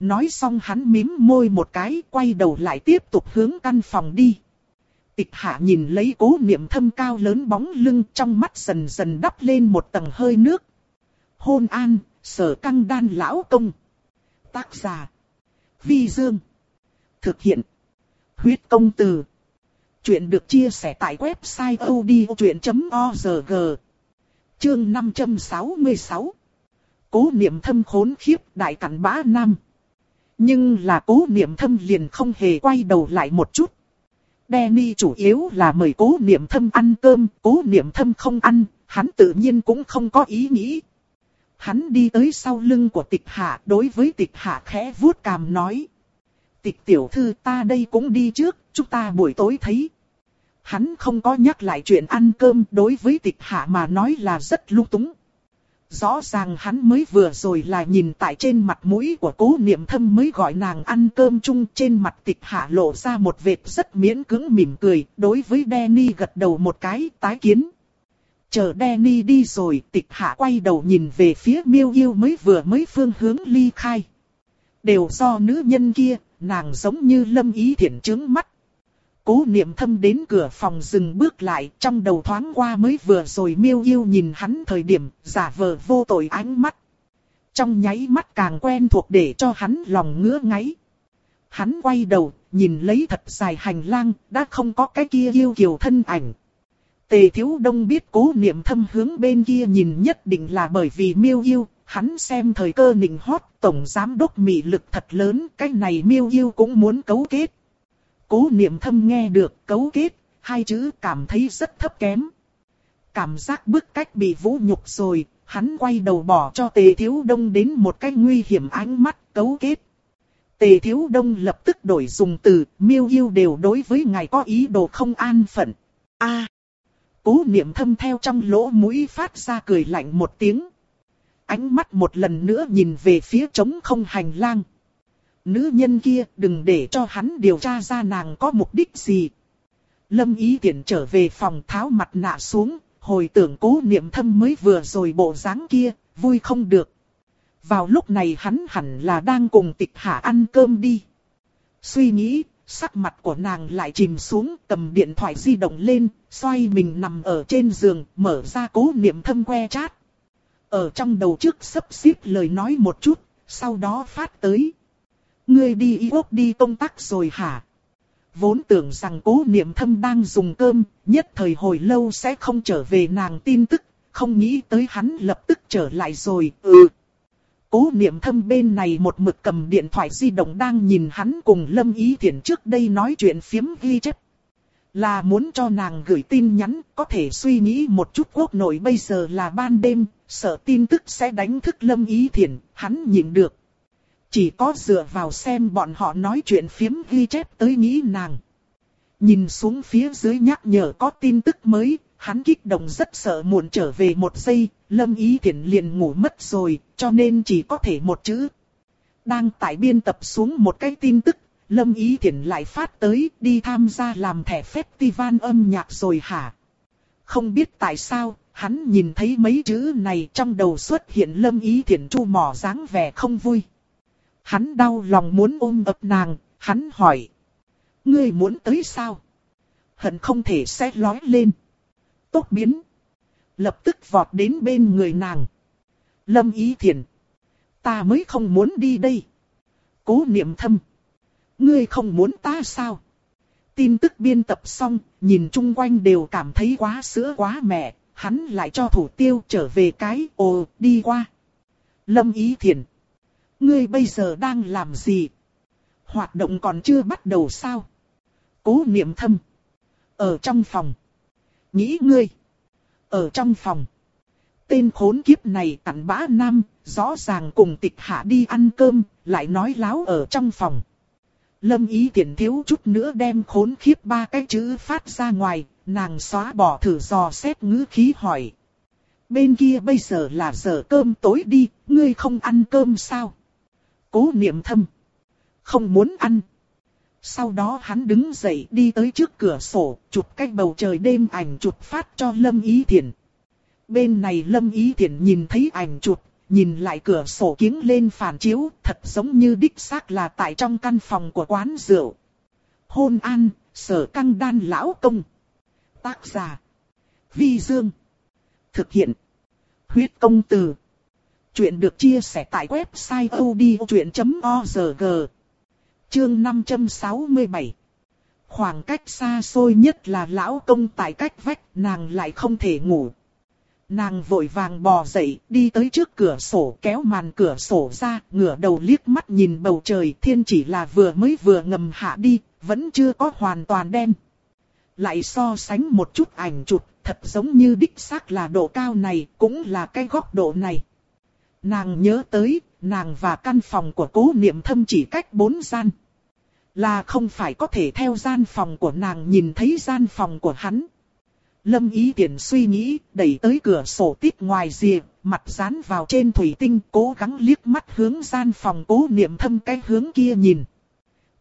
Nói xong hắn mím môi một cái, quay đầu lại tiếp tục hướng căn phòng đi. Tịch hạ nhìn lấy cố niệm thâm cao lớn bóng lưng trong mắt dần dần đắp lên một tầng hơi nước. Hôn an, sở căng đan lão công. Tác giả Vi Dương. Thực hiện. Huyết công từ. Chuyện được chia sẻ tại website odchuyện.org. Chương 566. Cố niệm thâm khốn khiếp đại cản bá nam. Nhưng là cố niệm thâm liền không hề quay đầu lại một chút. Danny chủ yếu là mời cố niệm thâm ăn cơm, cố niệm thâm không ăn, hắn tự nhiên cũng không có ý nghĩ hắn đi tới sau lưng của tịch hạ đối với tịch hạ khẽ vuốt cằm nói. Tịch tiểu thư ta đây cũng đi trước, chúng ta buổi tối thấy. Hắn không có nhắc lại chuyện ăn cơm đối với tịch hạ mà nói là rất lung túng. Rõ ràng hắn mới vừa rồi là nhìn tại trên mặt mũi của cố niệm thâm mới gọi nàng ăn cơm chung trên mặt tịch hạ lộ ra một vệt rất miễn cứng mỉm cười, đối với Danny gật đầu một cái tái kiến. Chờ Danny đi rồi, tịch hạ quay đầu nhìn về phía miêu yêu mới vừa mới phương hướng ly khai. Đều do nữ nhân kia, nàng giống như lâm ý thiện trướng mắt. Cố niệm thâm đến cửa phòng dừng bước lại, trong đầu thoáng qua mới vừa rồi miêu yêu nhìn hắn thời điểm, giả vờ vô tội ánh mắt. Trong nháy mắt càng quen thuộc để cho hắn lòng ngứa ngáy. Hắn quay đầu, nhìn lấy thật dài hành lang, đã không có cái kia yêu kiều thân ảnh, Tề Thiếu Đông biết cố niệm thâm hướng bên kia nhìn nhất định là bởi vì miêu yêu, hắn xem thời cơ nịnh hót, tổng giám đốc mị lực thật lớn, cái này miêu yêu cũng muốn cấu kết. Cố niệm thâm nghe được cấu kết, hai chữ cảm thấy rất thấp kém. Cảm giác bức cách bị vũ nhục rồi, hắn quay đầu bỏ cho tề thiếu đông đến một cái nguy hiểm ánh mắt cấu kết. Tề thiếu đông lập tức đổi dùng từ, miêu yêu đều đối với ngài có ý đồ không an phận. a Cố niệm thâm theo trong lỗ mũi phát ra cười lạnh một tiếng. Ánh mắt một lần nữa nhìn về phía trống không hành lang. Nữ nhân kia đừng để cho hắn điều tra ra nàng có mục đích gì. Lâm ý tiện trở về phòng tháo mặt nạ xuống, hồi tưởng cố niệm thâm mới vừa rồi bộ dáng kia, vui không được. Vào lúc này hắn hẳn là đang cùng tịch hạ ăn cơm đi. Suy nghĩ, sắc mặt của nàng lại chìm xuống, cầm điện thoại di động lên, xoay mình nằm ở trên giường, mở ra cố niệm thâm que chat. Ở trong đầu trước sắp xếp lời nói một chút, sau đó phát tới. Ngươi đi y quốc đi công tác rồi hả? Vốn tưởng rằng cố niệm thâm đang dùng cơm, nhất thời hồi lâu sẽ không trở về nàng tin tức, không nghĩ tới hắn lập tức trở lại rồi, ừ. Cố niệm thâm bên này một mực cầm điện thoại di động đang nhìn hắn cùng Lâm Ý Thiển trước đây nói chuyện phiếm ghi chép. Là muốn cho nàng gửi tin nhắn, có thể suy nghĩ một chút quốc nội bây giờ là ban đêm, sợ tin tức sẽ đánh thức Lâm Ý Thiển, hắn nhịn được. Chỉ có dựa vào xem bọn họ nói chuyện phiếm ghi chép tới nghĩ nàng. Nhìn xuống phía dưới nhắc nhở có tin tức mới, hắn kích động rất sợ muộn trở về một giây, Lâm Ý Thiển liền ngủ mất rồi, cho nên chỉ có thể một chữ. Đang tại biên tập xuống một cái tin tức, Lâm Ý Thiển lại phát tới đi tham gia làm thẻ festival âm nhạc rồi hả? Không biết tại sao, hắn nhìn thấy mấy chữ này trong đầu xuất hiện Lâm Ý Thiển chu mỏ dáng vẻ không vui. Hắn đau lòng muốn ôm ấp nàng, hắn hỏi. Ngươi muốn tới sao? Hận không thể xét lói lên. Tốt biến. Lập tức vọt đến bên người nàng. Lâm ý thiền. Ta mới không muốn đi đây. Cố niệm thâm. Ngươi không muốn ta sao? Tin tức biên tập xong, nhìn chung quanh đều cảm thấy quá sữa quá mẹ, hắn lại cho thủ tiêu trở về cái ồ đi qua. Lâm ý thiền. Ngươi bây giờ đang làm gì? Hoạt động còn chưa bắt đầu sao? Cố niệm thâm. Ở trong phòng. Nghĩ ngươi. Ở trong phòng. Tên khốn kiếp này cặn bã nam, rõ ràng cùng tịch hạ đi ăn cơm, lại nói láo ở trong phòng. Lâm ý tiện thiếu chút nữa đem khốn khiếp ba cái chữ phát ra ngoài, nàng xóa bỏ thử dò xét ngữ khí hỏi. Bên kia bây giờ là giờ cơm tối đi, ngươi không ăn cơm sao? Cố niệm thâm. Không muốn ăn. Sau đó hắn đứng dậy đi tới trước cửa sổ, chụp cách bầu trời đêm ảnh chụp phát cho Lâm Ý Thiển. Bên này Lâm Ý Thiển nhìn thấy ảnh chụp, nhìn lại cửa sổ kiếng lên phản chiếu, thật giống như đích xác là tại trong căn phòng của quán rượu. Hôn an, sở căng đan lão công. Tác giả. Vi Dương. Thực hiện. Huyết công từ. Chuyện được chia sẻ tại website odchuyện.org Chương 567 Khoảng cách xa xôi nhất là lão công tại cách vách, nàng lại không thể ngủ. Nàng vội vàng bò dậy, đi tới trước cửa sổ kéo màn cửa sổ ra, ngửa đầu liếc mắt nhìn bầu trời thiên chỉ là vừa mới vừa ngầm hạ đi, vẫn chưa có hoàn toàn đen. Lại so sánh một chút ảnh chụp, thật giống như đích xác là độ cao này, cũng là cái góc độ này. Nàng nhớ tới, nàng và căn phòng của cố niệm thâm chỉ cách bốn gian. Là không phải có thể theo gian phòng của nàng nhìn thấy gian phòng của hắn. Lâm ý tiện suy nghĩ, đẩy tới cửa sổ tít ngoài rìa, mặt dán vào trên thủy tinh, cố gắng liếc mắt hướng gian phòng cố niệm thâm cái hướng kia nhìn.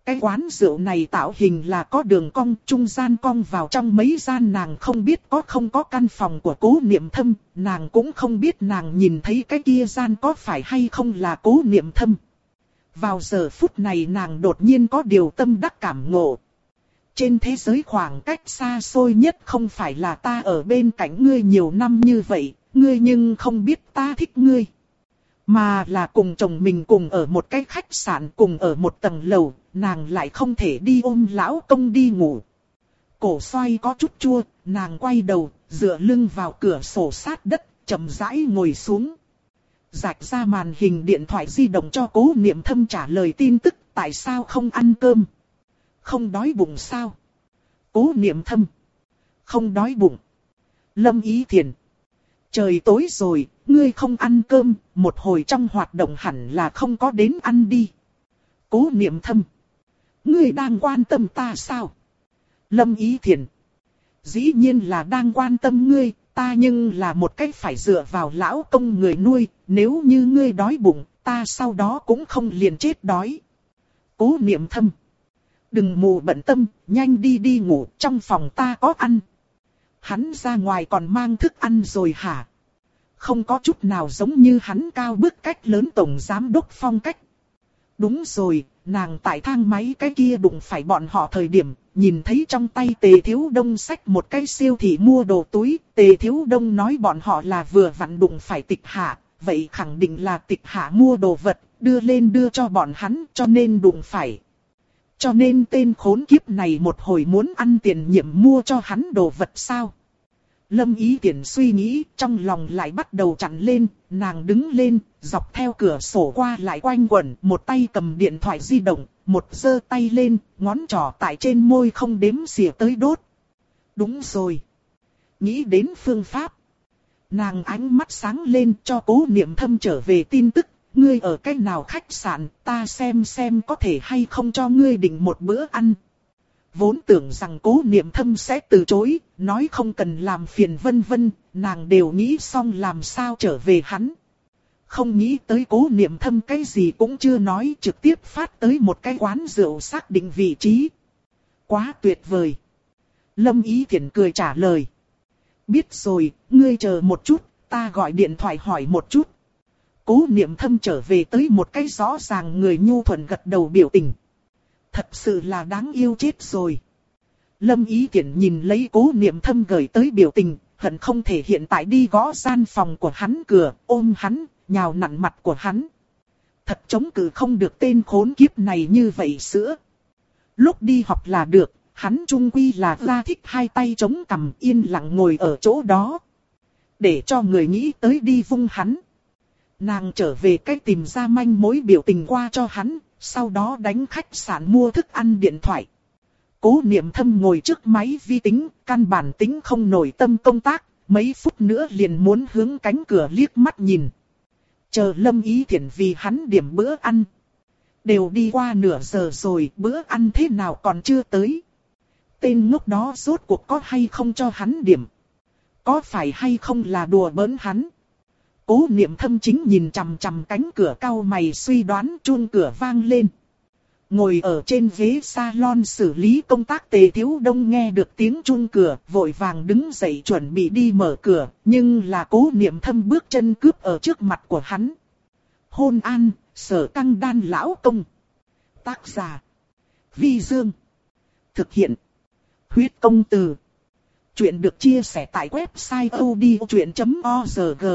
Cái quán rượu này tạo hình là có đường cong, trung gian cong vào trong mấy gian nàng không biết có không có căn phòng của cố niệm thâm, nàng cũng không biết nàng nhìn thấy cái kia gian có phải hay không là cố niệm thâm. Vào giờ phút này nàng đột nhiên có điều tâm đắc cảm ngộ. Trên thế giới khoảng cách xa xôi nhất không phải là ta ở bên cạnh ngươi nhiều năm như vậy, ngươi nhưng không biết ta thích ngươi. Mà là cùng chồng mình cùng ở một cái khách sạn cùng ở một tầng lầu, nàng lại không thể đi ôm lão công đi ngủ. Cổ xoay có chút chua, nàng quay đầu, dựa lưng vào cửa sổ sát đất, chậm rãi ngồi xuống. Rạch ra màn hình điện thoại di động cho cố niệm thâm trả lời tin tức tại sao không ăn cơm. Không đói bụng sao? Cố niệm thâm. Không đói bụng. Lâm ý thiền. Trời tối rồi, ngươi không ăn cơm, một hồi trong hoạt động hẳn là không có đến ăn đi. Cố niệm thâm. Ngươi đang quan tâm ta sao? Lâm ý thiền. Dĩ nhiên là đang quan tâm ngươi, ta nhưng là một cách phải dựa vào lão công người nuôi, nếu như ngươi đói bụng, ta sau đó cũng không liền chết đói. Cố niệm thâm. Đừng mù bận tâm, nhanh đi đi ngủ, trong phòng ta có ăn. Hắn ra ngoài còn mang thức ăn rồi hả? Không có chút nào giống như hắn cao bước cách lớn tổng giám đốc phong cách. Đúng rồi, nàng tại thang máy cái kia đụng phải bọn họ thời điểm, nhìn thấy trong tay tề thiếu đông sách một cái siêu thị mua đồ túi, tề thiếu đông nói bọn họ là vừa vặn đụng phải tịch hạ, vậy khẳng định là tịch hạ mua đồ vật, đưa lên đưa cho bọn hắn cho nên đụng phải. Cho nên tên khốn kiếp này một hồi muốn ăn tiền nhiệm mua cho hắn đồ vật sao? Lâm ý tiện suy nghĩ, trong lòng lại bắt đầu chặn lên, nàng đứng lên, dọc theo cửa sổ qua lại quanh quẩn, một tay cầm điện thoại di động, một giơ tay lên, ngón trỏ tại trên môi không đếm xỉa tới đốt. Đúng rồi. Nghĩ đến phương pháp. Nàng ánh mắt sáng lên cho cố niệm thâm trở về tin tức, ngươi ở cách nào khách sạn, ta xem xem có thể hay không cho ngươi định một bữa ăn. Vốn tưởng rằng cố niệm thâm sẽ từ chối, nói không cần làm phiền vân vân, nàng đều nghĩ xong làm sao trở về hắn. Không nghĩ tới cố niệm thâm cái gì cũng chưa nói trực tiếp phát tới một cái quán rượu xác định vị trí. Quá tuyệt vời. Lâm Ý Thiển cười trả lời. Biết rồi, ngươi chờ một chút, ta gọi điện thoại hỏi một chút. Cố niệm thâm trở về tới một cái rõ ràng người nhu thuận gật đầu biểu tình. Thật sự là đáng yêu chết rồi. Lâm Ý tiện nhìn lấy cố niệm thâm gửi tới biểu tình, hận không thể hiện tại đi gõ gian phòng của hắn cửa, ôm hắn, nhào nặn mặt của hắn. Thật chống cự không được tên khốn kiếp này như vậy sữa. Lúc đi học là được, hắn trung quy là ra thích hai tay chống cằm yên lặng ngồi ở chỗ đó. Để cho người nghĩ tới đi vung hắn. Nàng trở về cách tìm ra manh mối biểu tình qua cho hắn, sau đó đánh khách sạn mua thức ăn điện thoại. Cố niệm thâm ngồi trước máy vi tính, căn bản tính không nổi tâm công tác, mấy phút nữa liền muốn hướng cánh cửa liếc mắt nhìn. Chờ lâm ý thiện vì hắn điểm bữa ăn. Đều đi qua nửa giờ rồi, bữa ăn thế nào còn chưa tới. Tên ngốc đó rốt cuộc có hay không cho hắn điểm. Có phải hay không là đùa bỡn hắn. Cố niệm thâm chính nhìn chằm chằm cánh cửa cao mày suy đoán chuông cửa vang lên. Ngồi ở trên ghế salon xử lý công tác tề thiếu đông nghe được tiếng chuông cửa, vội vàng đứng dậy chuẩn bị đi mở cửa, nhưng là cố niệm thâm bước chân cướp ở trước mặt của hắn. Hôn an, sở căng đan lão công. Tác giả. Vi Dương. Thực hiện. Huyết công từ. Chuyện được chia sẻ tại website odchuyện.org.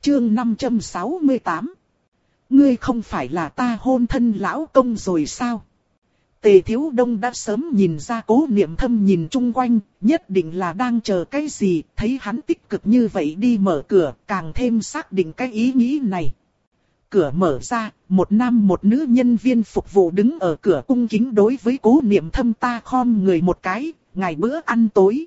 Chương 568 Ngươi không phải là ta hôn thân lão công rồi sao? Tề Thiếu Đông đã sớm nhìn ra cố niệm thâm nhìn chung quanh, nhất định là đang chờ cái gì, thấy hắn tích cực như vậy đi mở cửa, càng thêm xác định cái ý nghĩ này. Cửa mở ra, một nam một nữ nhân viên phục vụ đứng ở cửa cung kính đối với cố niệm thâm ta khom người một cái, ngày bữa ăn tối.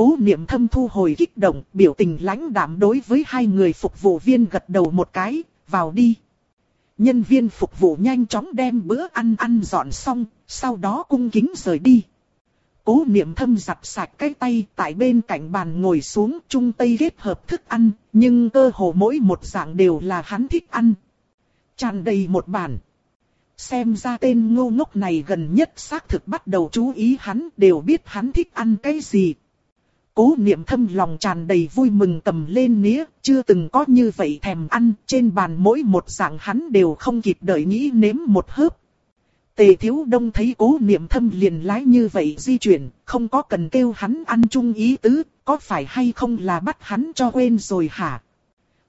Cố niệm thâm thu hồi kích động, biểu tình lãnh đạm đối với hai người phục vụ viên gật đầu một cái, vào đi. Nhân viên phục vụ nhanh chóng đem bữa ăn ăn dọn xong, sau đó cung kính rời đi. Cố niệm thâm giặt sạch cái tay tại bên cạnh bàn ngồi xuống chung tây kết hợp thức ăn, nhưng cơ hồ mỗi một dạng đều là hắn thích ăn. Tràn đầy một bàn. Xem ra tên ngô ngốc này gần nhất xác thực bắt đầu chú ý hắn đều biết hắn thích ăn cái gì, Cố niệm thâm lòng tràn đầy vui mừng cầm lên nĩa, chưa từng có như vậy thèm ăn, trên bàn mỗi một dạng hắn đều không kịp đợi nghĩ nếm một hớp. Tề thiếu đông thấy cố niệm thâm liền lái như vậy di chuyển, không có cần kêu hắn ăn chung ý tứ, có phải hay không là bắt hắn cho quên rồi hả?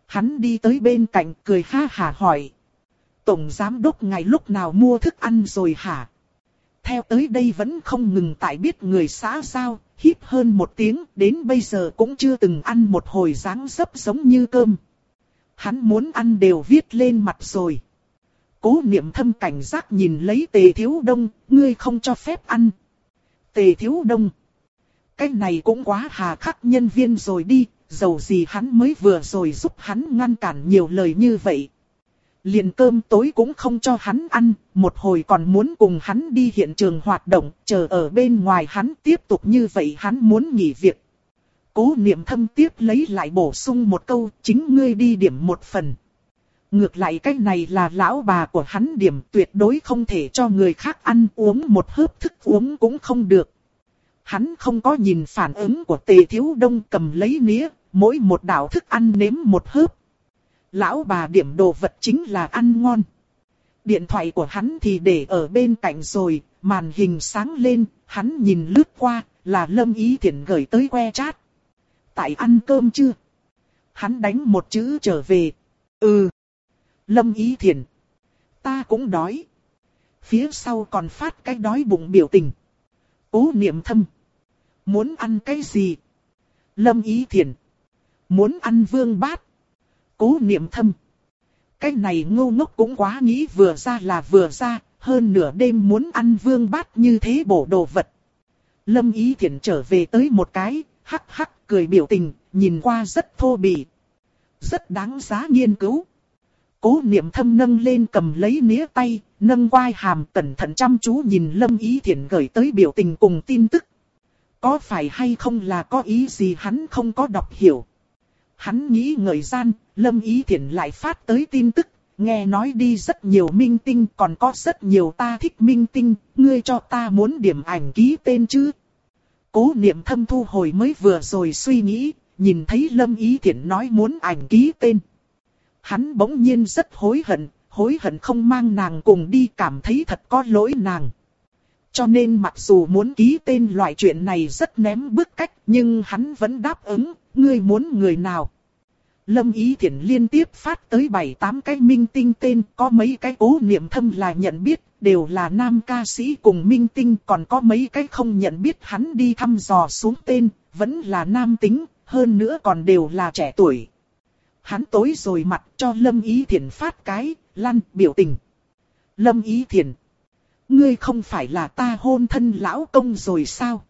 Hắn đi tới bên cạnh cười ha hà hỏi. Tổng giám đốc ngày lúc nào mua thức ăn rồi hả? Theo tới đây vẫn không ngừng tại biết người xã giao, hít hơn một tiếng, đến bây giờ cũng chưa từng ăn một hồi dáng dấp giống như cơm. Hắn muốn ăn đều viết lên mặt rồi. Cố niệm thâm cảnh giác nhìn lấy tề thiếu đông, ngươi không cho phép ăn. Tề thiếu đông. Cái này cũng quá hà khắc nhân viên rồi đi, dầu gì hắn mới vừa rồi giúp hắn ngăn cản nhiều lời như vậy. Liền cơm tối cũng không cho hắn ăn, một hồi còn muốn cùng hắn đi hiện trường hoạt động, chờ ở bên ngoài hắn tiếp tục như vậy hắn muốn nghỉ việc. Cố niệm thâm tiếp lấy lại bổ sung một câu, chính ngươi đi điểm một phần. Ngược lại cái này là lão bà của hắn điểm tuyệt đối không thể cho người khác ăn uống một hớp thức uống cũng không được. Hắn không có nhìn phản ứng của tề thiếu đông cầm lấy nĩa, mỗi một đạo thức ăn nếm một hớp. Lão bà điểm đồ vật chính là ăn ngon. Điện thoại của hắn thì để ở bên cạnh rồi, màn hình sáng lên, hắn nhìn lướt qua, là Lâm Ý Thiển gửi tới que chat. Tại ăn cơm chưa? Hắn đánh một chữ trở về. Ừ. Lâm Ý Thiển. Ta cũng đói. Phía sau còn phát cái đói bụng biểu tình. Cố niệm thâm. Muốn ăn cái gì? Lâm Ý Thiển. Muốn ăn vương bát. Cố niệm thâm. Cái này ngu ngốc cũng quá nghĩ vừa ra là vừa ra, hơn nửa đêm muốn ăn vương bát như thế bổ đồ vật. Lâm Ý Thiển trở về tới một cái, hắc hắc cười biểu tình, nhìn qua rất thô bỉ. Rất đáng giá nghiên cứu. Cố niệm thâm nâng lên cầm lấy nĩa tay, nâng quai hàm cẩn thận chăm chú nhìn Lâm Ý Thiển gửi tới biểu tình cùng tin tức. Có phải hay không là có ý gì hắn không có đọc hiểu. Hắn nghĩ ngợi gian, Lâm Ý Thiển lại phát tới tin tức, nghe nói đi rất nhiều minh tinh còn có rất nhiều ta thích minh tinh, ngươi cho ta muốn điểm ảnh ký tên chứ. Cố niệm thâm thu hồi mới vừa rồi suy nghĩ, nhìn thấy Lâm Ý Thiển nói muốn ảnh ký tên. Hắn bỗng nhiên rất hối hận, hối hận không mang nàng cùng đi cảm thấy thật có lỗi nàng. Cho nên mặc dù muốn ký tên loại chuyện này rất ném bước cách nhưng hắn vẫn đáp ứng, ngươi muốn người nào. Lâm Ý Thiển liên tiếp phát tới 7-8 cái minh tinh tên, có mấy cái cố niệm thâm là nhận biết, đều là nam ca sĩ cùng minh tinh, còn có mấy cái không nhận biết hắn đi thăm dò xuống tên, vẫn là nam tính, hơn nữa còn đều là trẻ tuổi. Hắn tối rồi mặt cho Lâm Ý Thiển phát cái, lăn biểu tình. Lâm Ý Thiển. Ngươi không phải là ta hôn thân lão công rồi sao?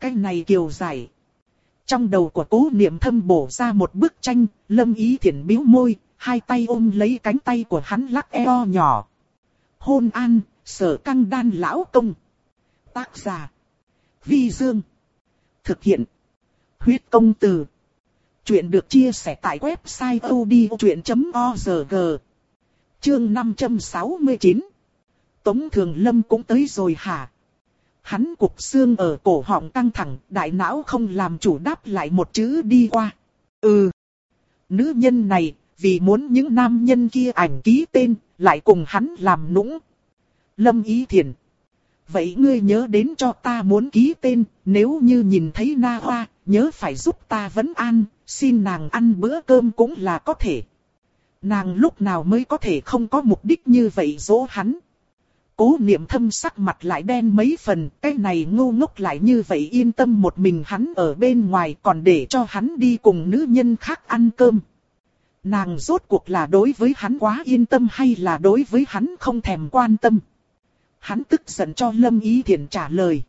Cái này kiều giải. Trong đầu của cố niệm thâm bổ ra một bức tranh, lâm ý thiện biếu môi, hai tay ôm lấy cánh tay của hắn lắc eo nhỏ. Hôn an, sở căng đan lão công. Tác giả. Vi Dương. Thực hiện. Huyết công từ. Chuyện được chia sẻ tại website odchuyện.org. Chương 569. Tống Thường Lâm cũng tới rồi hả? Hắn cục xương ở cổ họng căng thẳng, đại não không làm chủ đáp lại một chữ đi qua. Ừ. Nữ nhân này, vì muốn những nam nhân kia ảnh ký tên, lại cùng hắn làm nũng. Lâm Ý Thiền. Vậy ngươi nhớ đến cho ta muốn ký tên, nếu như nhìn thấy Na Hoa, nhớ phải giúp ta vấn an, xin nàng ăn bữa cơm cũng là có thể. Nàng lúc nào mới có thể không có mục đích như vậy dỗ hắn. Cố niệm thâm sắc mặt lại đen mấy phần, cái này ngu ngốc lại như vậy yên tâm một mình hắn ở bên ngoài còn để cho hắn đi cùng nữ nhân khác ăn cơm. Nàng rốt cuộc là đối với hắn quá yên tâm hay là đối với hắn không thèm quan tâm. Hắn tức giận cho Lâm Ý Thiển trả lời.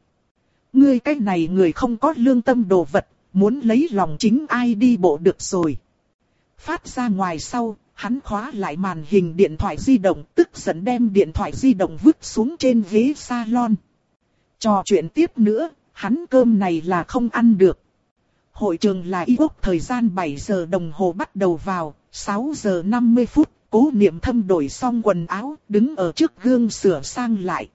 Ngươi cái này người không có lương tâm đồ vật, muốn lấy lòng chính ai đi bộ được rồi. Phát ra ngoài sau, Hắn khóa lại màn hình điện thoại di động, tức giận đem điện thoại di động vứt xuống trên ghế salon. Trò chuyện tiếp nữa, hắn cơm này là không ăn được. Hội trường là y quốc thời gian 7 giờ đồng hồ bắt đầu vào, 6 giờ 50 phút, cố niệm thâm đổi xong quần áo, đứng ở trước gương sửa sang lại.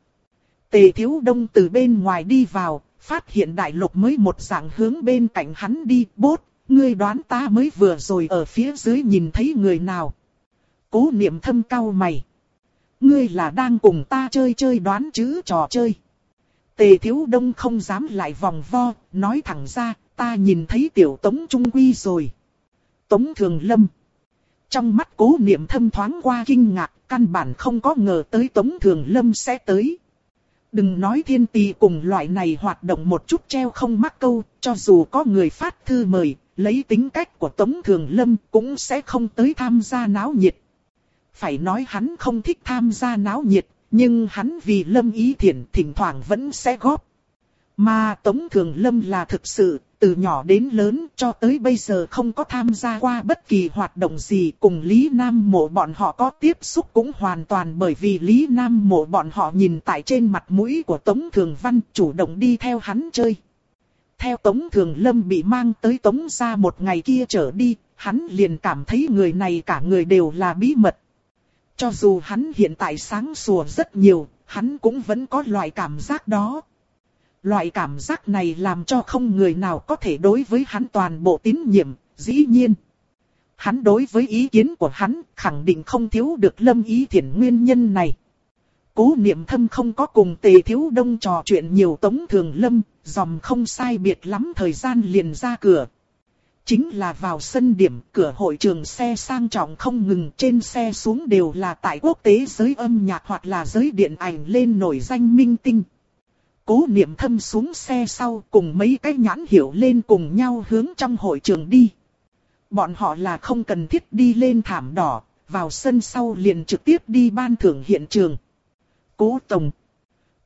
Tề thiếu đông từ bên ngoài đi vào, phát hiện đại lục mới một dạng hướng bên cạnh hắn đi, bốt, ngươi đoán ta mới vừa rồi ở phía dưới nhìn thấy người nào. Cố niệm thâm cau mày. Ngươi là đang cùng ta chơi chơi đoán chữ trò chơi. Tề thiếu đông không dám lại vòng vo, nói thẳng ra, ta nhìn thấy tiểu tống trung quy rồi. Tống thường lâm. Trong mắt cố niệm thâm thoáng qua kinh ngạc, căn bản không có ngờ tới tống thường lâm sẽ tới. Đừng nói thiên tì cùng loại này hoạt động một chút treo không mắc câu, cho dù có người phát thư mời, lấy tính cách của Tống Thường Lâm cũng sẽ không tới tham gia náo nhiệt. Phải nói hắn không thích tham gia náo nhiệt, nhưng hắn vì Lâm Ý Thiển thỉnh thoảng vẫn sẽ góp. Mà Tống Thường Lâm là thực sự, từ nhỏ đến lớn cho tới bây giờ không có tham gia qua bất kỳ hoạt động gì cùng Lý Nam Mộ bọn họ có tiếp xúc cũng hoàn toàn bởi vì Lý Nam Mộ bọn họ nhìn tại trên mặt mũi của Tống Thường Văn chủ động đi theo hắn chơi. Theo Tống Thường Lâm bị mang tới Tống ra một ngày kia trở đi, hắn liền cảm thấy người này cả người đều là bí mật. Cho dù hắn hiện tại sáng sủa rất nhiều, hắn cũng vẫn có loại cảm giác đó. Loại cảm giác này làm cho không người nào có thể đối với hắn toàn bộ tín nhiệm, dĩ nhiên. Hắn đối với ý kiến của hắn khẳng định không thiếu được lâm ý thiện nguyên nhân này. Cố niệm thâm không có cùng tề thiếu đông trò chuyện nhiều tống thường lâm, dòm không sai biệt lắm thời gian liền ra cửa. Chính là vào sân điểm cửa hội trường xe sang trọng không ngừng trên xe xuống đều là tại quốc tế giới âm nhạc hoặc là giới điện ảnh lên nổi danh minh tinh. Cố niệm thâm xuống xe sau cùng mấy cái nhãn hiệu lên cùng nhau hướng trong hội trường đi. Bọn họ là không cần thiết đi lên thảm đỏ, vào sân sau liền trực tiếp đi ban thưởng hiện trường. Cố Tổng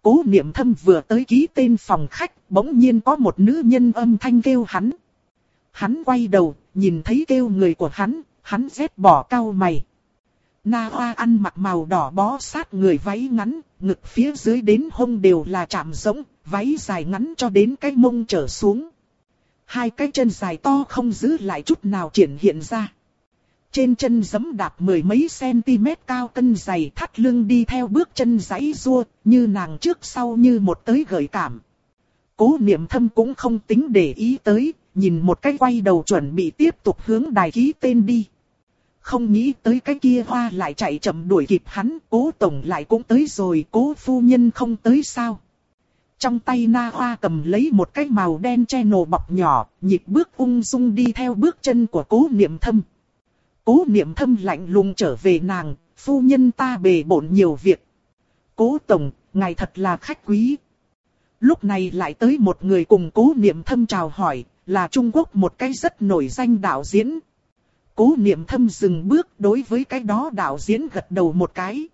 Cố niệm thâm vừa tới ký tên phòng khách, bỗng nhiên có một nữ nhân âm thanh kêu hắn. Hắn quay đầu, nhìn thấy kêu người của hắn, hắn rét bỏ cao mày. Na Hoa ăn mặc màu đỏ bó sát người váy ngắn, ngực phía dưới đến hông đều là chạm rỗng, váy dài ngắn cho đến cái mông trở xuống. Hai cái chân dài to không giữ lại chút nào triển hiện ra. Trên chân giấm đạp mười mấy cm cao cân dày thắt lưng đi theo bước chân giấy rua, như nàng trước sau như một tới gợi cảm. Cố niệm thâm cũng không tính để ý tới, nhìn một cái quay đầu chuẩn bị tiếp tục hướng đài ký tên đi. Không nghĩ tới cái kia hoa lại chạy chậm đuổi kịp hắn, cố tổng lại cũng tới rồi, cố phu nhân không tới sao. Trong tay na hoa cầm lấy một cái màu đen che nổ bọc nhỏ, nhịp bước ung dung đi theo bước chân của cố niệm thâm. Cố niệm thâm lạnh lùng trở về nàng, phu nhân ta bề bộn nhiều việc. Cố tổng, ngài thật là khách quý. Lúc này lại tới một người cùng cố niệm thâm chào hỏi, là Trung Quốc một cái rất nổi danh đạo diễn. Cố niệm thâm dừng bước đối với cái đó đạo diễn gật đầu một cái.